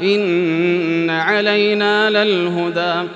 إِنَّ عَلَيْنَا لَلْهُدَىٰ